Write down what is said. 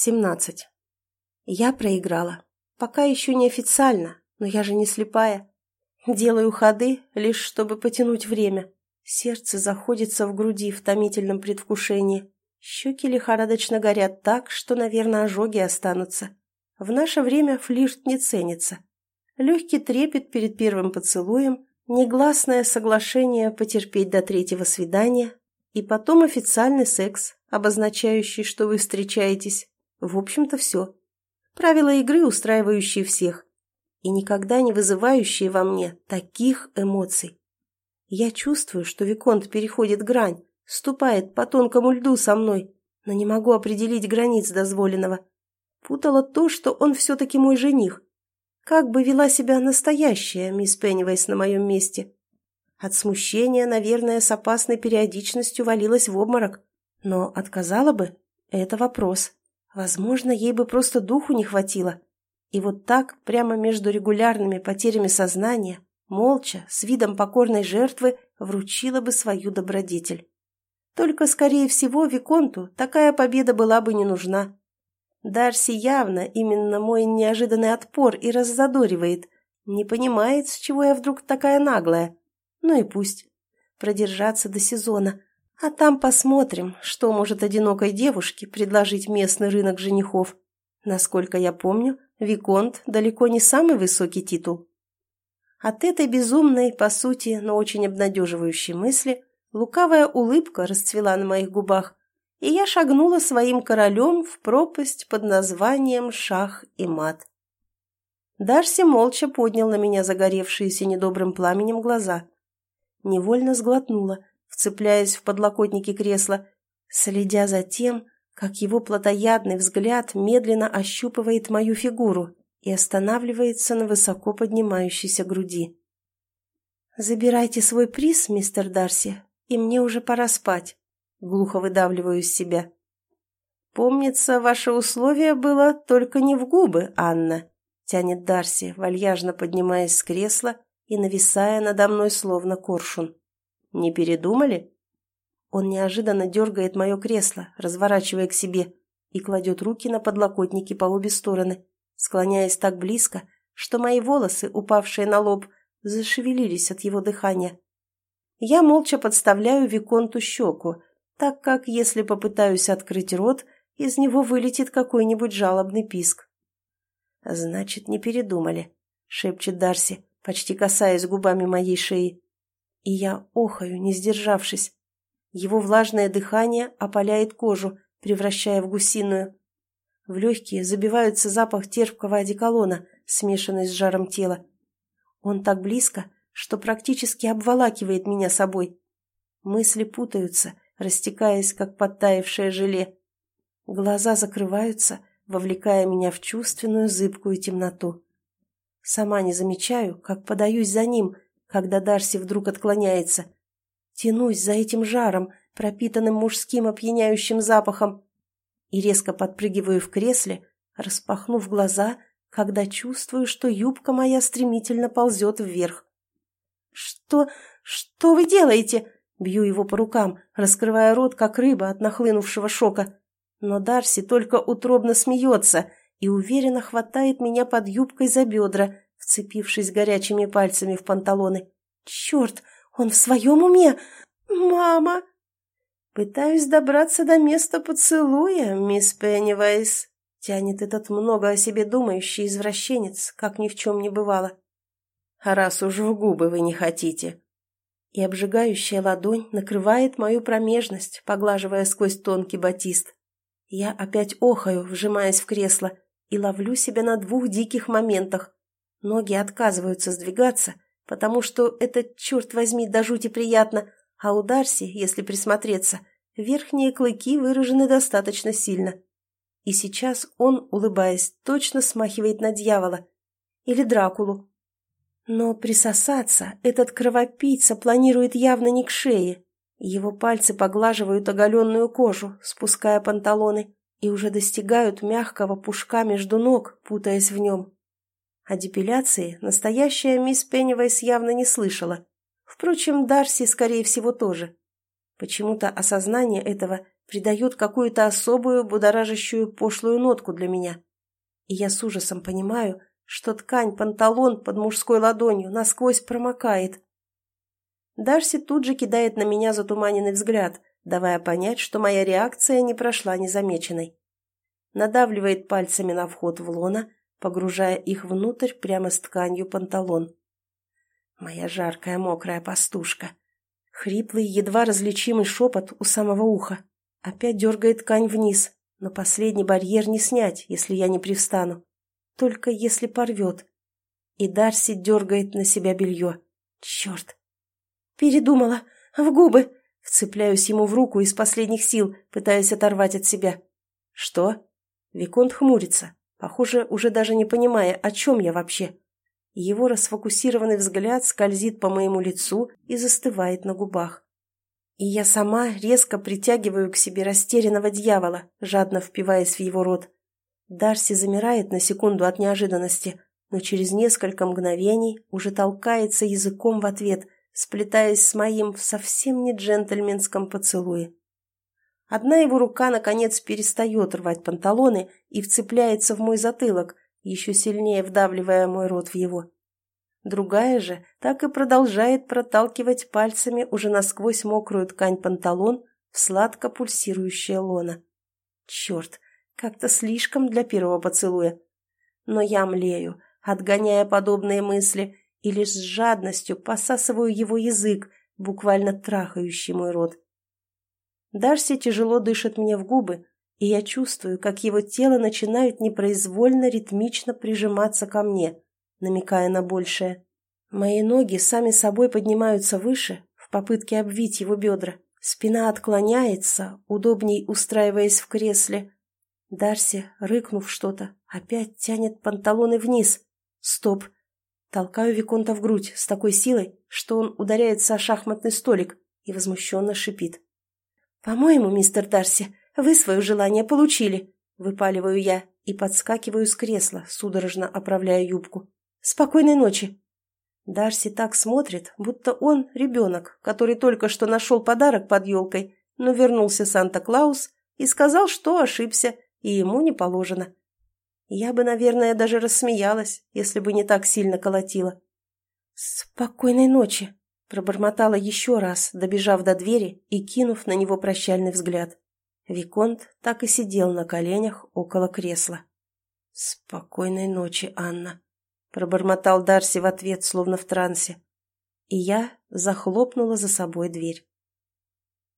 17. Я проиграла. Пока еще не официально, но я же не слепая. Делаю ходы, лишь чтобы потянуть время. Сердце заходится в груди в томительном предвкушении. Щеки лихорадочно горят так, что, наверное, ожоги останутся. В наше время флирт не ценится. Легкий трепет перед первым поцелуем, негласное соглашение потерпеть до третьего свидания и потом официальный секс, обозначающий, что вы встречаетесь. В общем-то, все. Правила игры, устраивающие всех. И никогда не вызывающие во мне таких эмоций. Я чувствую, что Виконт переходит грань, ступает по тонкому льду со мной, но не могу определить границ дозволенного. Путало то, что он все-таки мой жених. Как бы вела себя настоящая мисс Пеннивейс на моем месте? От смущения, наверное, с опасной периодичностью валилась в обморок. Но отказала бы? Это вопрос. Возможно, ей бы просто духу не хватило. И вот так, прямо между регулярными потерями сознания, молча, с видом покорной жертвы, вручила бы свою добродетель. Только, скорее всего, Виконту такая победа была бы не нужна. Дарси явно именно мой неожиданный отпор и раззадоривает. Не понимает, с чего я вдруг такая наглая. Ну и пусть. Продержаться до сезона. А там посмотрим, что может одинокой девушке предложить местный рынок женихов. Насколько я помню, Виконт далеко не самый высокий титул. От этой безумной, по сути, но очень обнадеживающей мысли лукавая улыбка расцвела на моих губах, и я шагнула своим королем в пропасть под названием Шах и Мат. Дарси молча поднял на меня загоревшиеся недобрым пламенем глаза. Невольно сглотнула, вцепляясь в подлокотники кресла, следя за тем, как его плотоядный взгляд медленно ощупывает мою фигуру и останавливается на высоко поднимающейся груди. «Забирайте свой приз, мистер Дарси, и мне уже пора спать», — глухо выдавливаю из себя. «Помнится, ваше условие было только не в губы, Анна», — тянет Дарси, вальяжно поднимаясь с кресла и нависая надо мной словно коршун. Не передумали?» Он неожиданно дергает мое кресло, разворачивая к себе, и кладет руки на подлокотники по обе стороны, склоняясь так близко, что мои волосы, упавшие на лоб, зашевелились от его дыхания. Я молча подставляю Виконту щеку, так как, если попытаюсь открыть рот, из него вылетит какой-нибудь жалобный писк. «Значит, не передумали», — шепчет Дарси, почти касаясь губами моей шеи. И я охаю, не сдержавшись. Его влажное дыхание опаляет кожу, превращая в гусиную. В легкие забивается запах терпкого одеколона, смешанный с жаром тела. Он так близко, что практически обволакивает меня собой. Мысли путаются, растекаясь, как подтаявшее желе. Глаза закрываются, вовлекая меня в чувственную зыбкую темноту. Сама не замечаю, как подаюсь за ним — когда Дарси вдруг отклоняется. Тянусь за этим жаром, пропитанным мужским опьяняющим запахом, и резко подпрыгиваю в кресле, распахнув глаза, когда чувствую, что юбка моя стремительно ползет вверх. «Что... что вы делаете?» Бью его по рукам, раскрывая рот, как рыба от нахлынувшего шока. Но Дарси только утробно смеется и уверенно хватает меня под юбкой за бедра, вцепившись горячими пальцами в панталоны. «Черт, он в своем уме? Мама!» «Пытаюсь добраться до места поцелуя, мисс Пеннивайс», — тянет этот много о себе думающий извращенец, как ни в чем не бывало. «А раз уж в губы вы не хотите». И обжигающая ладонь накрывает мою промежность, поглаживая сквозь тонкий батист. Я опять охаю, вжимаясь в кресло, и ловлю себя на двух диких моментах. Ноги отказываются сдвигаться, потому что это, черт возьми, до жути приятно, а у Дарси, если присмотреться, верхние клыки выражены достаточно сильно. И сейчас он, улыбаясь, точно смахивает на дьявола. Или Дракулу. Но присосаться этот кровопийца планирует явно не к шее. Его пальцы поглаживают оголенную кожу, спуская панталоны, и уже достигают мягкого пушка между ног, путаясь в нем. О депиляции настоящая мисс Пеннивайс явно не слышала. Впрочем, Дарси, скорее всего, тоже. Почему-то осознание этого придает какую-то особую, будоражащую пошлую нотку для меня. И я с ужасом понимаю, что ткань панталон под мужской ладонью насквозь промокает. Дарси тут же кидает на меня затуманенный взгляд, давая понять, что моя реакция не прошла незамеченной. Надавливает пальцами на вход в лона, погружая их внутрь прямо с тканью панталон. Моя жаркая мокрая пастушка. Хриплый, едва различимый шепот у самого уха. Опять дергает ткань вниз, но последний барьер не снять, если я не привстану. Только если порвет. И Дарси дергает на себя белье. Черт! Передумала. В губы. Вцепляюсь ему в руку из последних сил, пытаясь оторвать от себя. Что? Виконт хмурится, похоже, уже даже не понимая, о чем я вообще. Его расфокусированный взгляд скользит по моему лицу и застывает на губах. И я сама резко притягиваю к себе растерянного дьявола, жадно впиваясь в его рот. Дарси замирает на секунду от неожиданности, но через несколько мгновений уже толкается языком в ответ, сплетаясь с моим в совсем не джентльменском поцелуе. Одна его рука, наконец, перестает рвать панталоны и вцепляется в мой затылок, еще сильнее вдавливая мой рот в его. Другая же так и продолжает проталкивать пальцами уже насквозь мокрую ткань панталон в сладко пульсирующее лоно. Черт, как-то слишком для первого поцелуя. Но я млею, отгоняя подобные мысли, и лишь с жадностью посасываю его язык, буквально трахающий мой рот. Дарси тяжело дышит мне в губы, и я чувствую, как его тело начинает непроизвольно ритмично прижиматься ко мне, намекая на большее. Мои ноги сами собой поднимаются выше в попытке обвить его бедра. Спина отклоняется, удобней устраиваясь в кресле. Дарси, рыкнув что-то, опять тянет панталоны вниз. Стоп. Толкаю Виконта в грудь с такой силой, что он ударяется о шахматный столик и возмущенно шипит. «По-моему, мистер Дарси, вы свое желание получили», — выпаливаю я и подскакиваю с кресла, судорожно оправляя юбку. «Спокойной ночи!» Дарси так смотрит, будто он ребенок, который только что нашел подарок под елкой, но вернулся Санта-Клаус и сказал, что ошибся, и ему не положено. Я бы, наверное, даже рассмеялась, если бы не так сильно колотила. «Спокойной ночи!» Пробормотала еще раз, добежав до двери и кинув на него прощальный взгляд. Виконт так и сидел на коленях около кресла. «Спокойной ночи, Анна», — пробормотал Дарси в ответ, словно в трансе. И я захлопнула за собой дверь.